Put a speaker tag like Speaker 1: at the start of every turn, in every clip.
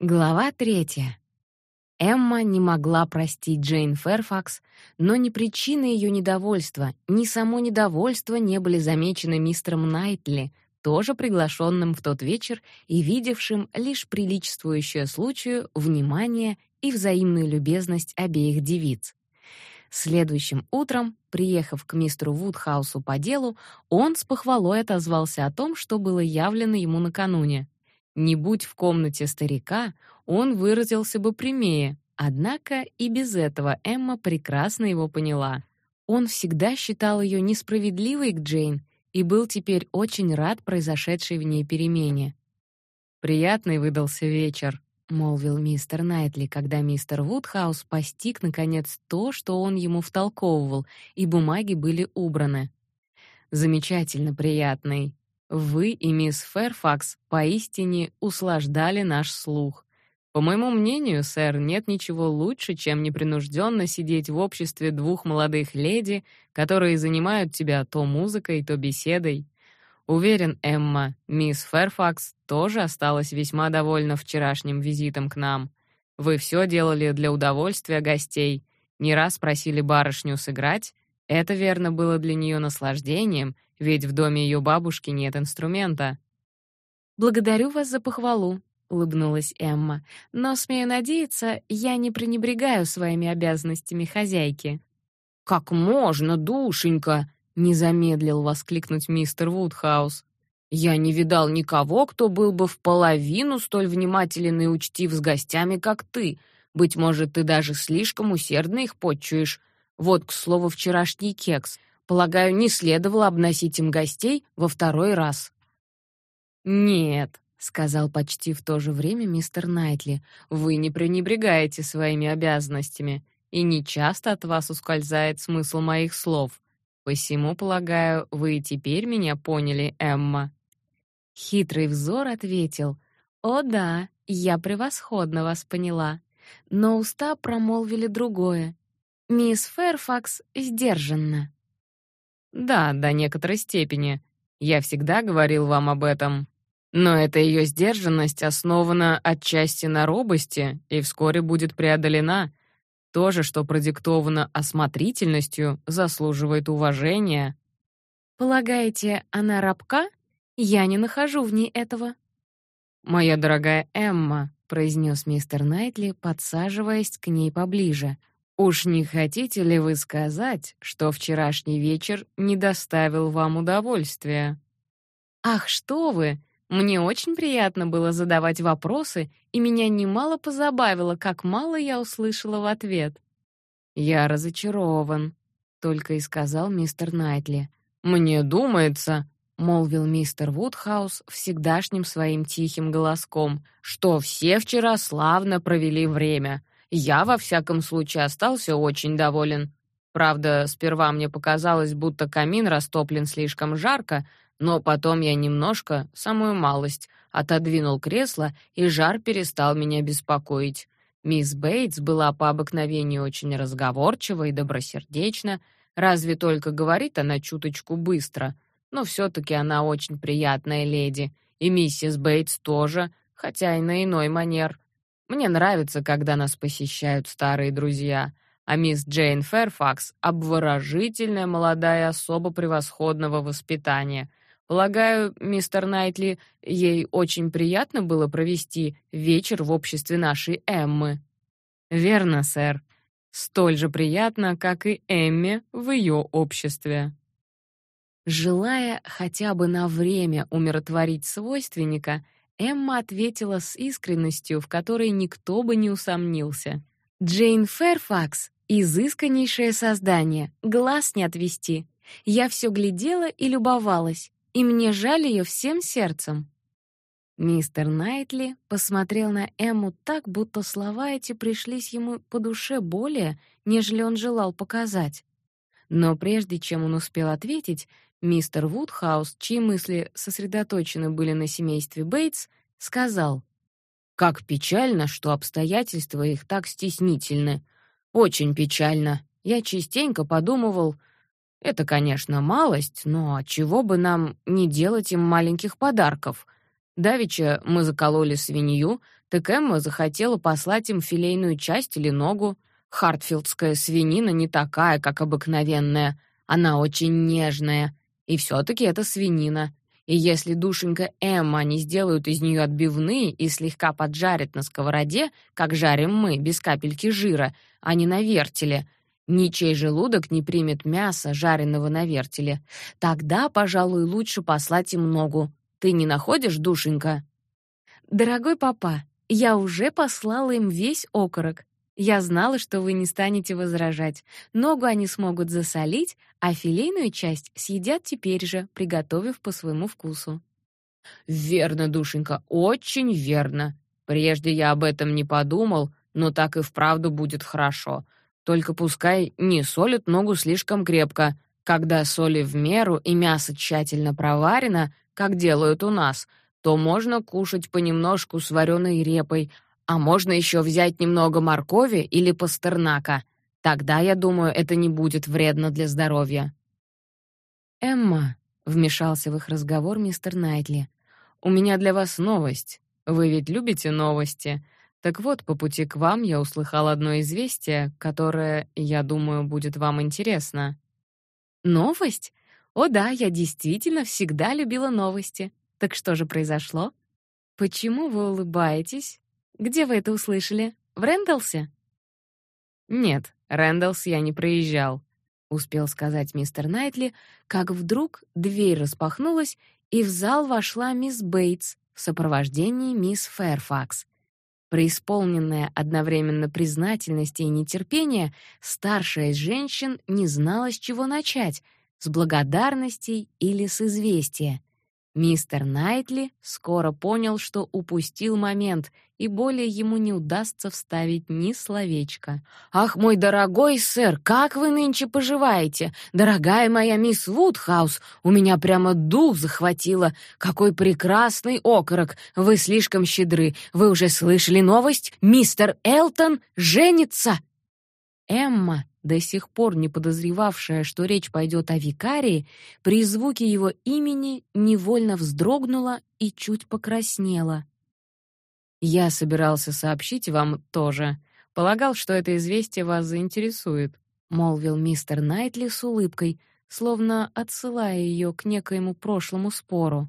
Speaker 1: Глава третья. Эмма не могла простить Джейн Ферфакс, но ни причина ее недовольства, ни само недовольство не были замечены мистером Найтли, тоже приглашенным в тот вечер и видевшим лишь приличествующее случаю внимание и взаимную любезность обеих девиц. Следующим утром, приехав к мистеру Вудхаусу по делу, он с похвалой отозвался о том, что было явлено ему накануне. Не будь в комнате старика, он выразился бы прямее, однако и без этого Эмма прекрасно его поняла. Он всегда считал ее несправедливой к Джейн и был теперь очень рад произошедшей в ней перемене. Приятный выдался вечер, молвил мистер Найтли, когда мистер Вудхаус постиг наконец то, что он ему втолковывал, и бумаги были убраны. Замечательно приятный. Вы и мисс Фэрфакс поистине услаждали наш слух. По моему мнению, сэр, нет ничего лучше, чем непринужденно сидеть в обществе двух молодых леди, которые занимают тебя то музыкой, то беседой. Уверен, Эмма, мисс Фэрфакс тоже осталась весьма довольна вчерашним визитом к нам. Вы все делали для удовольствия гостей, не раз просили барышню сыграть. Это верно было для нее наслаждением, ведь в доме ее бабушки нет инструмента.
Speaker 2: Благодарю вас за похвалу, улыбнулась Эмма. Но смею надеяться, я не пренебрегаю своими обязанностями хозяйки.
Speaker 1: Как можно, душенька, не замедлил воскликнуть мистер Вудхаус. Я не видал никого, кто был бы в половину столь внимателен и учтив с гостями, как ты. Быть может, ты даже слишком усердно их подчуешь. Вот, к слову, вчерашний кекс. Полагаю, не следовало обносить им гостей во второй раз. Нет, сказал почти в то же время мистер Найтли. Вы не пренебрегаете своими обязанностями, и не часто от вас ускользает смысл моих слов. Посему, полагаю, вы теперь меня поняли, Эмма.
Speaker 2: Хитрый взор ответил: "О да, я превосходно вас поняла". Но уста промолвили другое. Мисс Фэрфакс сдержанна.
Speaker 1: Да, до некоторой степени. Я всегда говорил вам об этом. Но эта ее сдержанность основана отчасти на робости и вскоре будет преодолена. То же, что продиктовано осмотрительностью, заслуживает уважения.
Speaker 2: Полагаете, она рабка? Я не нахожу в ней этого.
Speaker 1: Моя дорогая Эмма, произнес мистер Найтли, подсаживаясь к ней поближе. Уж не хотите ли вы сказать, что вчерашний вечер не доставил вам удовольствия?
Speaker 2: Ах, что вы? Мне очень приятно было задавать вопросы, и меня немало позабавило, как мало я услышала в ответ.
Speaker 1: Я разочарован, только и сказал мистер Найтли. Мне думается, молвил мистер Вудхаус всегдашним своим тихим голоском, что все вчера славно провели время. Я во всяком случае остался очень доволен. Правда, сперва мне показалось, будто камин растоплен слишком жарко, но потом я немножко, самую малость, отодвинул кресло, и жар перестал меня беспокоить. Мисс Бейтс была по обыкновению очень разговорчива и добросердечна, разве только говорит она чуточку быстро, но все таки она очень приятная леди, и миссис Бейтс тоже, хотя и на иной манер. Мне нравится, когда нас посещают старые друзья. А мисс Джейн Фэрфакс обворожительная молодая особа превосходного воспитания. Полагаю, мистер Найтли, ей очень приятно было провести вечер в обществе нашей Эммы. Верно, сэр. Столь же приятно, как и Эмме в ее обществе. Желая хотя бы на время умиротворить свойственника, Эмма ответила с искренностью, в которой никто бы не усомнился.
Speaker 2: Джейн Фэрфакс изысканнейшее создание, глаз не отвести. Я все глядела и любовалась, и мне жаль ее всем сердцем.
Speaker 1: Мистер Найтли посмотрел на Эмму так, будто слова эти пришлись ему по душе более, нежели он желал показать. Но прежде чем он успел ответить, Мистер Вудхаус, чьи мысли сосредоточены были на семействе Бейтс, сказал: "Как печально, что обстоятельства их так стеснительны. Очень печально. Я частенько подумывал, это, конечно, малость, но чего бы нам не делать им маленьких подарков? Давеча мы закололи свинью, так Эмма захотела послать им филейную часть или ногу. Хартфилдская свинина не такая, как обыкновенная. Она очень нежная. И все таки это свинина. И если душенька Эмма не сделают из нее отбивные и слегка поджарят на сковороде, как жарим мы, без капельки жира, а не на вертеле, ничей желудок не примет мяса, жареного на вертеле. Тогда, пожалуй, лучше послать им ногу. Ты не находишь, душенька?
Speaker 2: Дорогой папа, я уже послала им весь окорок. Я знала, что вы не станете возражать. Ногу они смогут засолить, а филейную часть съедят теперь же, приготовив по своему вкусу.
Speaker 1: Верно, душенька, очень верно. Прежде я об этом не подумал, но так и вправду будет хорошо. Только пускай не солят ногу слишком крепко. Когда соли в меру и мясо тщательно проварено, как делают у нас, то можно кушать понемножку с вареной репой, а можно еще взять немного моркови или пастернака. Тогда, я думаю, это не будет вредно для здоровья.
Speaker 2: Эмма, вмешался в их разговор мистер Найтли.
Speaker 1: У меня для вас новость. Вы ведь любите новости. Так вот, по пути к вам я услыхал одно известие, которое, я думаю, будет вам интересно.
Speaker 2: Новость? О да, я действительно всегда любила новости. Так что же произошло? Почему вы улыбаетесь? Где вы это услышали? В Рэндалсе?
Speaker 1: Нет, Рэндалс я не проезжал, успел сказать мистер Найтли, как вдруг дверь распахнулась, и в зал вошла мисс Бейтс в сопровождении мисс Фэрфакс. Преисполненная одновременно признательности и нетерпения, старшая из женщин не знала, с чего начать — с благодарностей или с известия. Мистер Найтли скоро понял, что упустил момент, и более ему не удастся вставить ни словечка. «Ах, мой дорогой сэр, как вы нынче поживаете? Дорогая моя мисс Вудхаус, у меня прямо дух захватило. Какой прекрасный окорок! Вы слишком щедры. Вы уже слышали новость? Мистер Элтон женится!» Эмма до сих пор не подозревавшая, что речь пойдет о викарии, при звуке его имени невольно вздрогнула и чуть покраснела. Я собирался сообщить вам тоже. Полагал, что это известие вас заинтересует, молвил мистер Найтли с улыбкой, словно отсылая ее к некоему прошлому спору.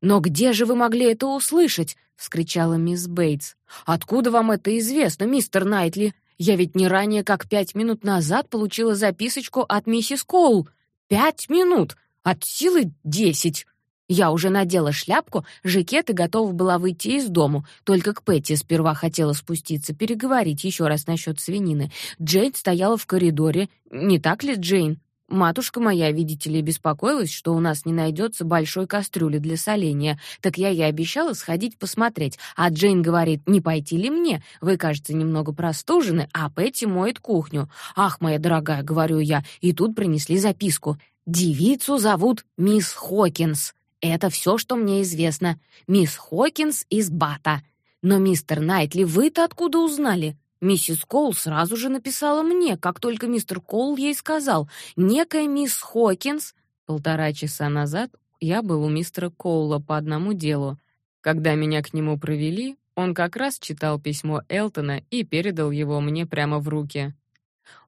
Speaker 1: Но где же вы могли это услышать? вскричала мисс Бейтс. Откуда вам это известно, мистер Найтли? Я ведь не ранее, как пять минут назад получила записочку от миссис Коул. Пять минут! От силы десять! Я уже надела шляпку, жакет и готова была выйти из дому. Только к Петти сперва хотела спуститься, переговорить еще раз насчет свинины. Джейн стояла в коридоре. Не так ли, Джейн? Матушка моя, видите ли, беспокоилась, что у нас не найдется большой кастрюли для соления. Так я ей обещала сходить посмотреть. А Джейн говорит: "Не пойти ли мне? Вы, кажется, немного простужены, а Петти моет кухню". "Ах, моя дорогая", говорю я, и тут принесли записку. Девицу зовут мисс Хокинс. Это все, что мне известно. Мисс Хокинс из Бата. Но мистер Найтли, вы-то откуда узнали? Миссис Коул сразу же написала мне, как только мистер Коул ей сказал: "Некая мисс Хокинс". Полтора часа назад я был у мистера Коула по одному делу. Когда меня к нему провели, он как раз читал письмо Элтона и передал его мне прямо в руки.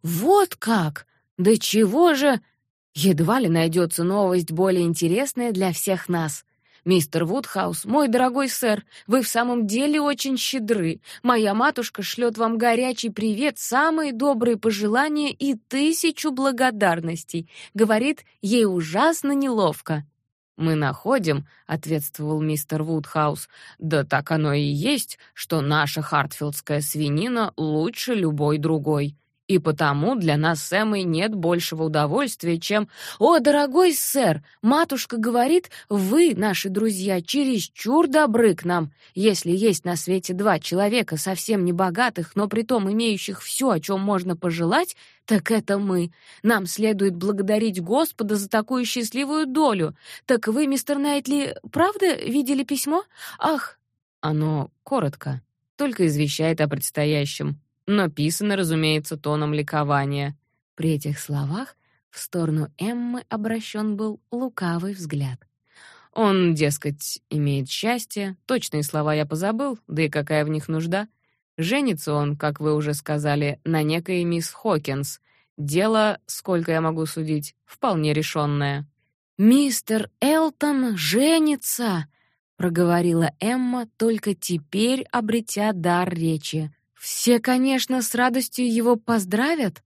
Speaker 1: Вот как? Да чего же? Едва ли найдется новость более интересная для всех нас. Мистер Вудхаус, мой дорогой сэр, вы в самом деле очень щедры. Моя матушка шлет вам горячий привет, самые добрые пожелания и тысячу благодарностей. Говорит, ей ужасно неловко. Мы находим, ответствовал мистер Вудхаус. Да так оно и есть, что наша хартфилдская свинина лучше любой другой. И потому для нас с Эммой нет большего удовольствия, чем «О, дорогой сэр, матушка говорит, вы, наши друзья, чересчур добры к нам. Если есть на свете два человека, совсем не богатых, но притом имеющих все, о чем можно пожелать, так это мы. Нам следует благодарить Господа за такую счастливую долю. Так вы, мистер Найтли, правда видели письмо? Ах, оно коротко, только извещает о предстоящем но писано, разумеется, тоном ликования. При этих словах в сторону Эммы обращен был лукавый взгляд. Он, дескать, имеет счастье. Точные слова я позабыл, да и какая в них нужда. Женится он, как вы уже сказали, на некой мисс Хокинс. Дело, сколько я могу судить, вполне решенное.
Speaker 2: Мистер Элтон женится, проговорила Эмма, только теперь обретя дар речи. Все, конечно, с радостью его поздравят.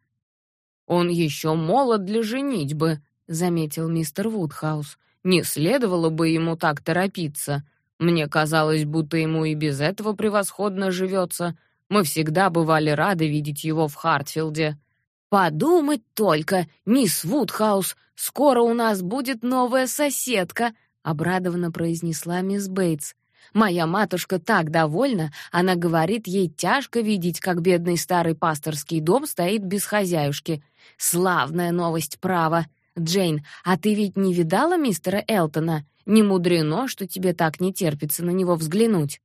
Speaker 1: Он еще молод для женитьбы, заметил мистер Вудхаус. Не следовало бы ему так торопиться. Мне казалось, будто ему и без этого превосходно живется. Мы всегда бывали рады видеть его в Хартфилде.
Speaker 2: Подумать только, мисс Вудхаус, скоро у нас будет новая соседка, обрадованно произнесла мисс Бейтс. Моя матушка так довольна, она говорит, ей тяжко видеть, как бедный старый пасторский дом стоит без хозяюшки. Славная новость, право. Джейн, а ты ведь не видала мистера Элтона? Не мудрено, что тебе так не терпится на него взглянуть.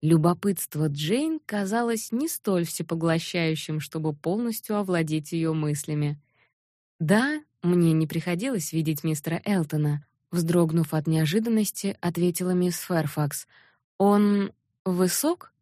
Speaker 2: Любопытство Джейн казалось не столь всепоглощающим, чтобы полностью овладеть ее мыслями. Да, мне не приходилось видеть мистера Элтона, вздрогнув от неожиданности, ответила мисс Фэрфакс. Он высок?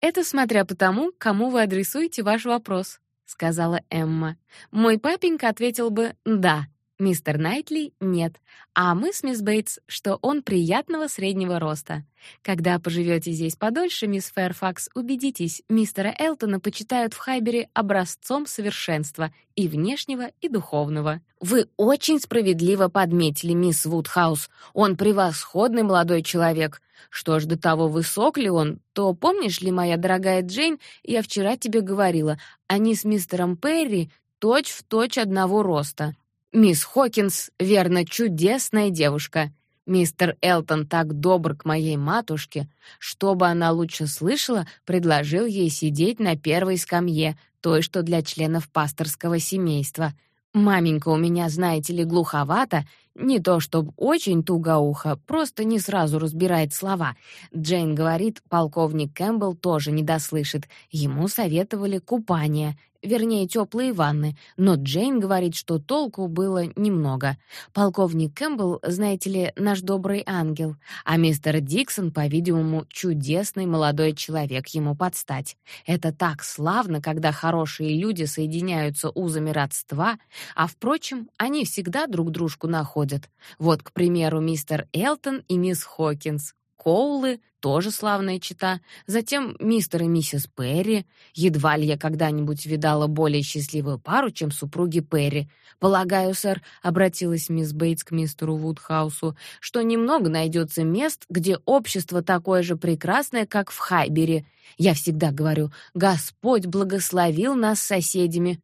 Speaker 2: Это смотря по тому, кому вы адресуете ваш вопрос, сказала Эмма. Мой папенька ответил бы: "Да". Мистер Найтли нет, а мы с мисс Бейтс, что он приятного среднего роста. Когда поживете здесь подольше, мисс Фэрфакс, убедитесь, мистера Элтона почитают в Хайбери образцом совершенства и внешнего, и духовного. Вы очень справедливо подметили, мисс Вудхаус. Он превосходный молодой человек. Что ж до того, высок ли он, то помнишь ли, моя дорогая Джейн, я вчера тебе говорила, они с мистером Перри точь в точь одного роста. Мисс Хокинс, верно, чудесная девушка. Мистер Элтон так добр к моей матушке, чтобы она лучше слышала, предложил ей сидеть на первой скамье, той, что для членов пасторского семейства. Маменька у меня, знаете ли, глуховата, не то чтобы очень тугоуха, просто не сразу разбирает слова. Джейн говорит, полковник Кэмпбелл тоже не дослышит. Ему советовали купание вернее, теплые ванны, но Джейн говорит, что толку было немного. Полковник Кэмпбелл, знаете ли, наш добрый ангел, а мистер Диксон, по-видимому, чудесный молодой человек ему подстать. Это так славно, когда хорошие люди соединяются узами родства, а впрочем, они всегда друг дружку находят. Вот, к примеру, мистер Элтон и мисс Хокинс. Коулы тоже славная чита, затем мистер и миссис Перри. Едва ли я когда-нибудь видала более счастливую пару, чем супруги Перри. Полагаю, сэр, обратилась мисс Бейтс к мистеру Вудхаусу, что немного найдется мест, где общество такое же прекрасное, как в Хайбере. Я всегда говорю: Господь благословил нас соседями.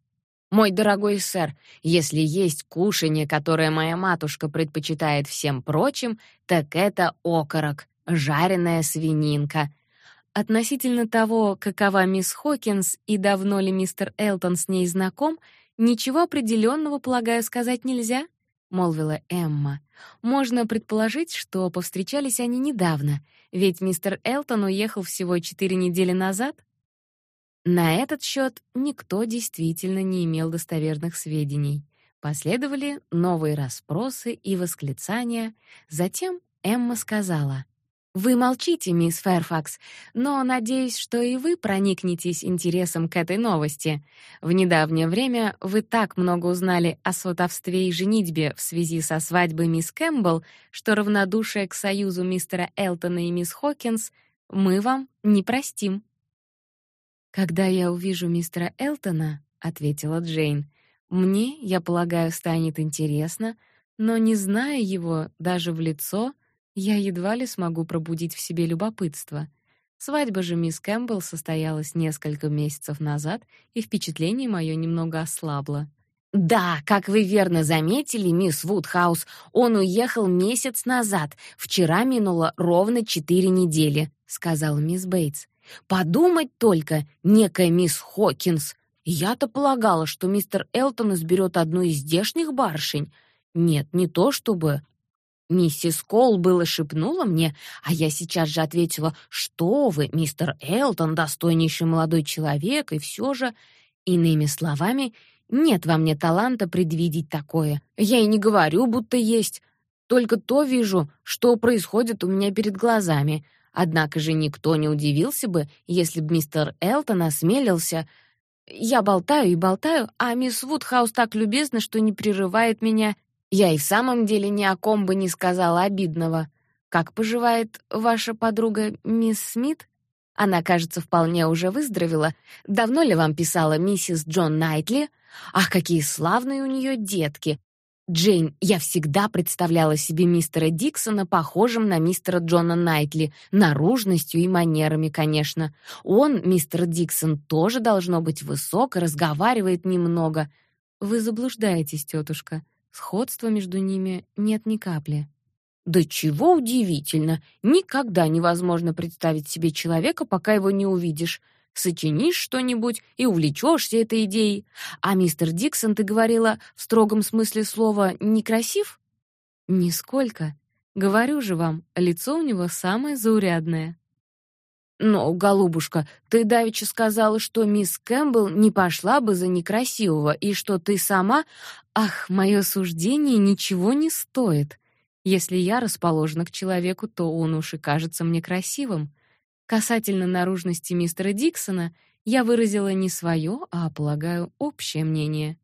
Speaker 2: Мой дорогой сэр, если есть кушанье, которое моя матушка предпочитает всем прочим, так это окорок жареная свининка. Относительно того, какова мисс Хокинс и давно ли мистер Элтон с ней знаком, ничего определенного, полагаю, сказать нельзя, молвила Эмма. Можно предположить, что повстречались они недавно, ведь мистер Элтон уехал всего четыре недели назад. На этот счет никто действительно не имел достоверных сведений. Последовали новые расспросы и восклицания. Затем Эмма сказала: вы молчите, мисс Фэрфакс, но надеюсь, что и вы проникнетесь интересом к этой новости. В недавнее время вы так много узнали о сватовстве и женитьбе в связи со свадьбой мисс Кэмпбелл, что равнодушие к союзу мистера Элтона и мисс Хокинс мы вам не простим. Когда я увижу мистера Элтона, ответила Джейн, мне, я полагаю, станет интересно, но не зная его даже в лицо, я едва ли смогу пробудить в себе любопытство. Свадьба же мисс Кэмпбелл состоялась несколько месяцев назад, и впечатление мое немного ослабло. Да, как вы верно заметили, мисс Вудхаус, он уехал месяц назад. Вчера минуло ровно четыре недели, сказала мисс Бейтс. Подумать только, некая мисс Хокинс. Я-то полагала, что мистер Элтон изберет одну из здешних барышень. Нет, не то чтобы Миссис Кол было шепнула мне, а я сейчас же ответила: "Что вы, мистер Элтон, достойнейший молодой человек, и все же, иными словами, нет во мне таланта предвидеть такое. Я и не говорю, будто есть.
Speaker 1: Только то вижу, что происходит у меня перед глазами. Однако же никто не удивился бы, если бы мистер Элтон осмелился. Я болтаю и болтаю, а мисс Вудхаус так любезна, что не прерывает меня. Я и в самом деле ни о ком бы не сказала обидного. Как поживает ваша подруга мисс Смит? Она, кажется, вполне уже выздоровела. Давно ли вам писала миссис Джон Найтли? Ах, какие славные у нее детки! Джейн, я всегда представляла себе мистера Диксона похожим на мистера Джона Найтли, наружностью и манерами, конечно. Он, мистер Диксон, тоже должно быть высок и разговаривает немного. Вы заблуждаетесь, тетушка. Сходства между ними нет ни капли. Да чего удивительно, никогда невозможно представить себе человека, пока его не увидишь сочинишь что-нибудь и увлечешься этой идеей. А мистер Диксон, ты говорила, в строгом смысле слова некрасив? Нисколько. Говорю же вам, лицо у него самое заурядное. Но, голубушка, ты давеча сказала, что мисс Кэмпбелл не пошла бы за некрасивого, и что ты сама... Ах, мое суждение ничего не стоит. Если я расположена к человеку, то он уж и кажется мне красивым. Касательно наружности мистера Диксона, я выразила не свое, а, полагаю, общее мнение.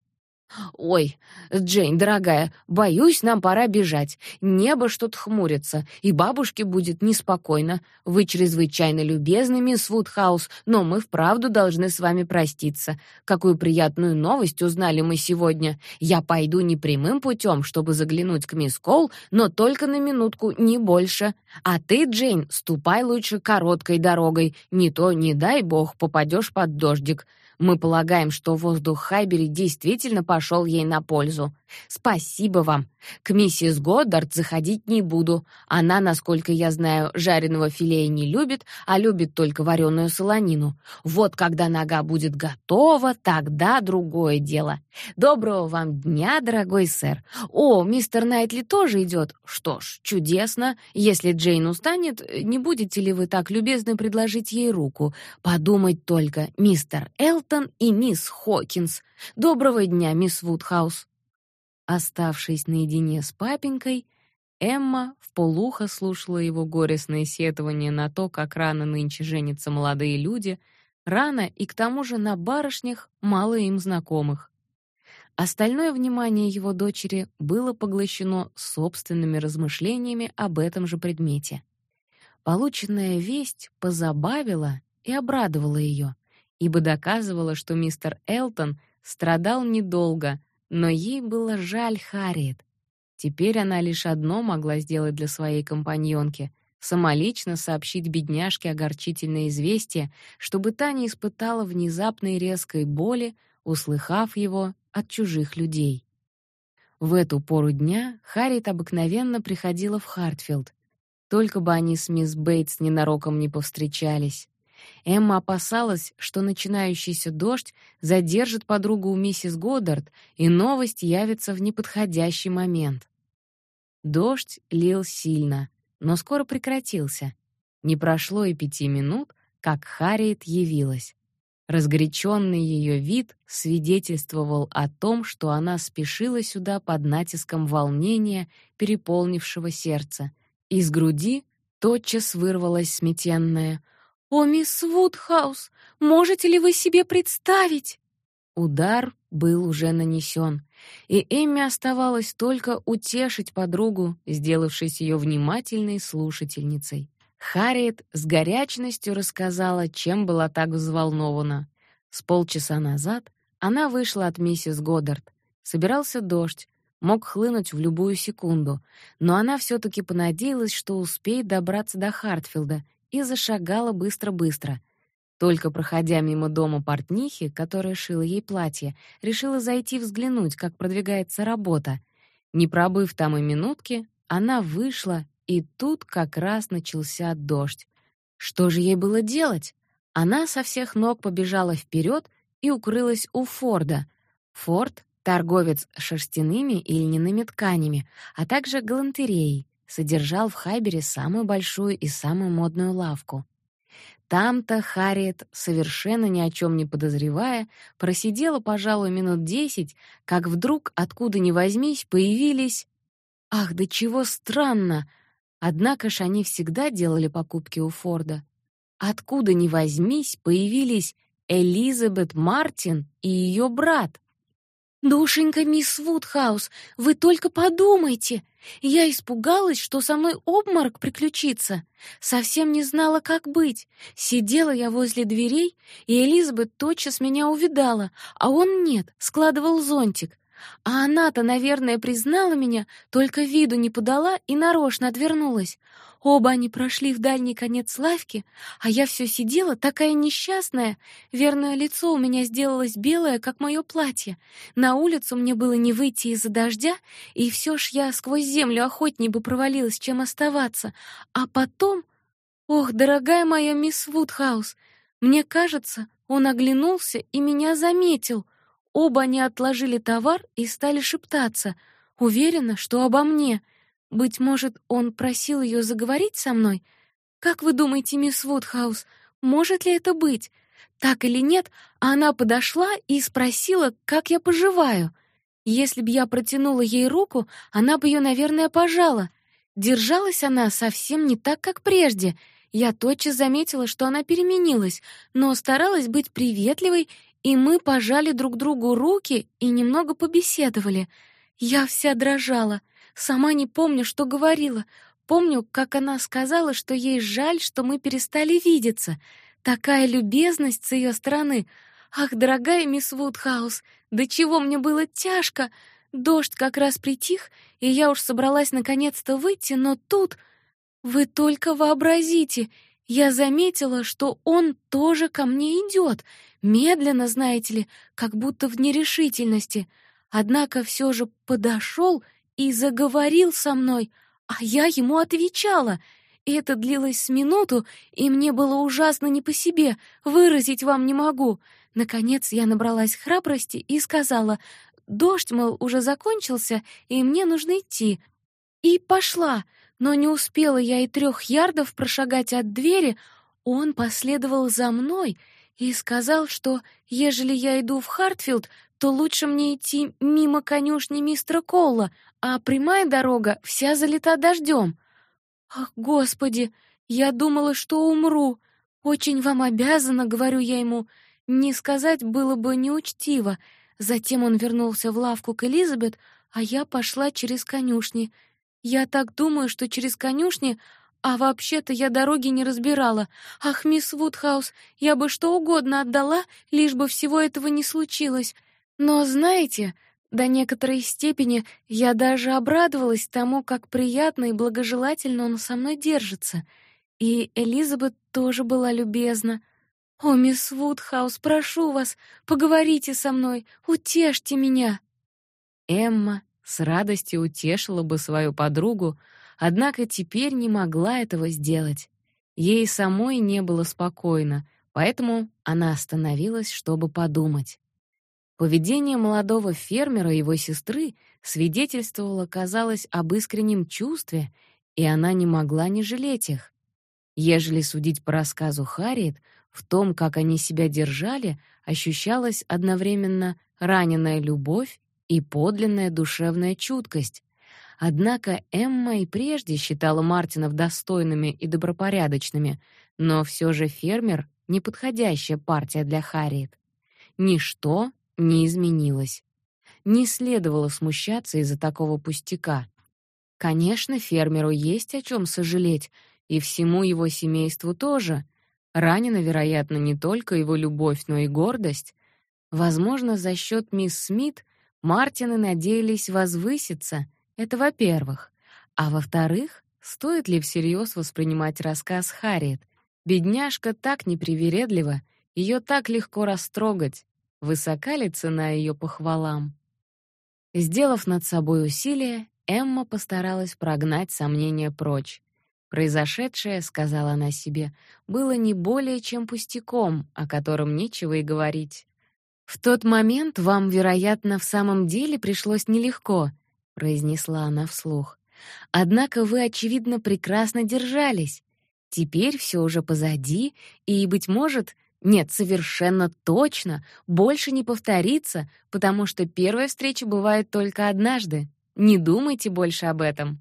Speaker 1: Ой, Джейн, дорогая, боюсь, нам пора бежать. Небо что-то хмурится, и бабушке будет неспокойно. Вы чрезвычайно любезны, мисс Вудхаус, но мы вправду должны с вами проститься. Какую приятную новость узнали мы сегодня. Я пойду не прямым путем, чтобы заглянуть к мисс Кол, но только на минутку, не больше. А ты, Джейн, ступай лучше короткой дорогой, не то, не дай бог, попадешь под дождик. Мы полагаем, что воздух Хайбери действительно пошел ей на пользу. Спасибо вам. К миссис Годдард заходить не буду. Она, насколько я знаю, жареного филея не любит, а любит только вареную солонину. Вот когда нога будет готова, тогда другое дело. Доброго вам дня, дорогой сэр. О, мистер Найтли тоже идет. Что ж, чудесно. Если Джейн устанет, не будете ли вы так любезны предложить ей руку? Подумать только, мистер Элтон и мисс Хокинс. Доброго дня, мисс Вудхаус. Оставшись наедине с папенькой, Эмма вполуха слушала его горестные сетования на то, как рано нынче женятся молодые люди, рано и к тому же на барышнях, мало им знакомых. Остальное внимание его дочери было поглощено собственными размышлениями об этом же предмете. Полученная весть позабавила и обрадовала ее, ибо доказывала, что мистер Элтон страдал недолго — но ей было жаль Харриет. Теперь она лишь одно могла сделать для своей компаньонки — самолично сообщить бедняжке огорчительное известие, чтобы та не испытала внезапной резкой боли, услыхав его от чужих людей. В эту пору дня Харриет обыкновенно приходила в Хартфилд. Только бы они с мисс Бейтс ненароком не повстречались. Эмма опасалась, что начинающийся дождь задержит подругу у миссис Годдард, и новость явится в неподходящий момент. Дождь лил сильно, но скоро прекратился. Не прошло и пяти минут, как Харриет явилась. Разгоряченный ее вид свидетельствовал о том, что она спешила сюда под натиском волнения, переполнившего сердце. Из груди тотчас вырвалось сметенное — «О, мисс Вудхаус, можете ли вы себе представить?» Удар был уже нанесен, и Эмми оставалось только утешить подругу, сделавшись ее внимательной слушательницей. Харриет с горячностью рассказала, чем была так взволнована. С полчаса назад она вышла от миссис Годдард. Собирался дождь, мог хлынуть в любую секунду, но она все таки понадеялась, что успеет добраться до Хартфилда и зашагала быстро-быстро. Только проходя мимо дома портнихи, которая шила ей платье, решила зайти взглянуть, как продвигается работа. Не пробыв там и минутки, она вышла, и тут как раз начался дождь. Что же ей было делать? Она со всех ног побежала вперед и укрылась у Форда. Форд — торговец шерстяными и льняными тканями, а также галантереей содержал в Хайбере самую большую и самую модную лавку. Там-то Харриет, совершенно ни о чем не подозревая, просидела, пожалуй, минут десять, как вдруг, откуда ни возьмись, появились... Ах, да чего странно! Однако ж они всегда делали покупки у Форда. Откуда ни возьмись, появились Элизабет Мартин и ее брат. «Душенька, мисс Вудхаус, вы только подумайте! Я испугалась, что со мной обморок приключится. Совсем не знала, как быть. Сидела я возле дверей, и Элизабет тотчас меня увидала, а он нет, складывал зонтик. А она-то, наверное, признала меня, только виду не подала и нарочно отвернулась. Оба они прошли в дальний конец лавки, а я все сидела такая несчастная. Верное лицо у меня сделалось белое, как мое платье. На улицу мне было не выйти из-за дождя, и все ж я сквозь землю охотней бы провалилась, чем оставаться. А потом... Ох, дорогая моя мисс Вудхаус, мне кажется, он оглянулся и меня заметил. Оба они отложили товар и стали шептаться. Уверена, что обо мне — быть может, он просил ее заговорить со мной? Как вы думаете, мисс Вудхаус, может ли это быть? Так или нет, она подошла и спросила, как я поживаю. Если бы я протянула ей руку, она бы ее, наверное, пожала. Держалась она совсем не так, как прежде. Я тотчас заметила, что она переменилась, но старалась быть приветливой, и мы пожали друг другу руки и немного побеседовали. Я вся дрожала — Сама не помню, что говорила. Помню, как она сказала, что ей жаль, что мы перестали видеться. Такая любезность с ее стороны. Ах, дорогая мисс Вудхаус, до чего мне было тяжко. Дождь как раз притих, и я уж собралась наконец-то выйти, но тут вы только вообразите, я заметила, что он тоже ко мне идет, медленно, знаете ли, как будто в нерешительности. Однако все же подошел и заговорил со мной, а я ему отвечала. Это длилось с минуту, и мне было ужасно не по себе, выразить вам не могу. Наконец я набралась храбрости и сказала: "Дождь, мол, уже закончился, и мне нужно идти". И пошла, но не успела я и трех ярдов прошагать от двери, он последовал за мной и сказал, что ежели я иду в Хартфилд, то лучше мне идти мимо конюшни мистера Колла, а прямая дорога вся залита дождем. Ах, Господи, я думала, что умру. Очень вам обязана, говорю я ему. Не сказать было бы неучтиво. Затем он вернулся в лавку к Элизабет, а я пошла через конюшни. Я так думаю, что через конюшни, а вообще-то я дороги не разбирала. Ах, мисс Вудхаус, я бы что угодно отдала, лишь бы всего этого не случилось. Но знаете, до некоторой степени я даже обрадовалась тому, как приятно и благожелательно он со мной держится. И Элизабет тоже была любезна. «О, мисс Вудхаус, прошу вас, поговорите со мной, утешьте меня!» Эмма с радостью утешила бы свою подругу, однако теперь не могла этого сделать. Ей самой не было спокойно, поэтому она остановилась, чтобы подумать. Поведение молодого фермера и его сестры свидетельствовало, казалось, об искреннем чувстве, и она не могла не жалеть их. Ежели судить по рассказу Харриет, в том, как они себя держали, ощущалась одновременно раненая любовь и подлинная душевная чуткость. Однако Эмма и прежде считала Мартинов достойными и добропорядочными, но все же фермер — неподходящая партия для Харриет. Ничто не изменилось. Не следовало смущаться из-за такого пустяка. Конечно, фермеру есть о чем сожалеть, и всему его семейству тоже. Ранена, вероятно, не только его любовь, но и гордость. Возможно, за счет мисс Смит Мартины надеялись возвыситься. Это во-первых. А во-вторых, стоит ли всерьез воспринимать рассказ Харриет? Бедняжка так непривередлива, ее так легко растрогать. Высока ли цена ее похвалам? Сделав над собой усилие, Эмма постаралась прогнать сомнения прочь. Произошедшее, сказала она себе, было не более чем пустяком, о котором нечего и говорить. В тот момент вам, вероятно, в самом деле пришлось нелегко, произнесла она вслух. Однако вы очевидно прекрасно держались. Теперь все уже позади, и быть может, нет, совершенно точно, больше не повторится, потому что первая встреча бывает только однажды. Не думайте больше об этом.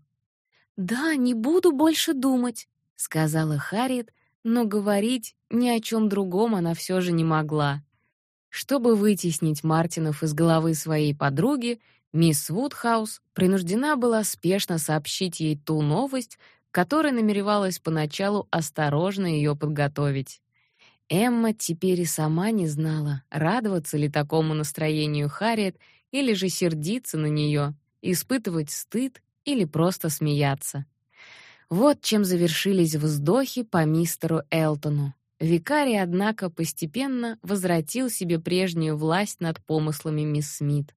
Speaker 2: Да, не буду больше думать, сказала Харриет, но говорить ни о чем другом она все же не могла.
Speaker 1: Чтобы вытеснить Мартинов из головы своей подруги, мисс Вудхаус принуждена была спешно сообщить ей ту новость, которой намеревалась поначалу осторожно ее подготовить. Эмма теперь и сама не знала, радоваться ли такому настроению Харриет или же сердиться на нее, испытывать стыд или просто смеяться. Вот чем завершились вздохи по мистеру Элтону. Викарий, однако, постепенно возвратил себе прежнюю власть над помыслами мисс Смит.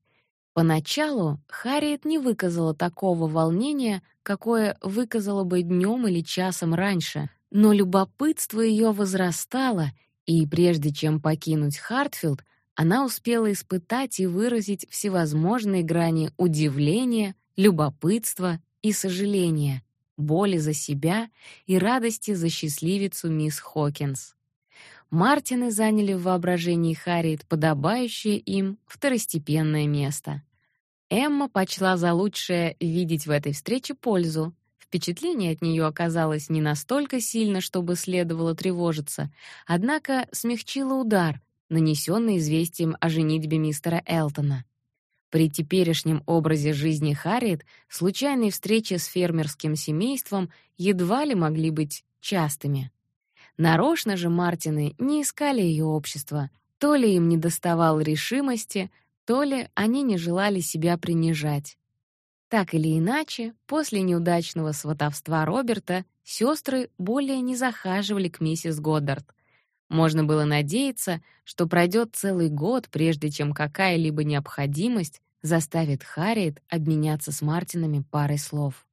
Speaker 1: Поначалу Харриет не выказала такого волнения, какое выказала бы днем или часом раньше, но любопытство ее возрастало, и прежде чем покинуть Хартфилд, она успела испытать и выразить всевозможные грани удивления, любопытства и сожаления, боли за себя и радости за счастливицу мисс Хокинс. Мартины заняли в воображении Харриет подобающее им второстепенное место. Эмма почла за лучшее видеть в этой встрече пользу. Впечатление от нее оказалось не настолько сильно, чтобы следовало тревожиться, однако смягчило удар, нанесенный известием о женитьбе мистера Элтона. При теперешнем образе жизни Харриет случайные встречи с фермерским семейством едва ли могли быть частыми. Нарочно же Мартины не искали ее общества, то ли им не доставало решимости, то ли они не желали себя принижать. Так или иначе, после неудачного сватовства Роберта сестры более не захаживали к миссис Годдард. Можно было надеяться, что пройдет целый год, прежде чем какая-либо необходимость заставит Харриет обменяться с Мартинами парой слов.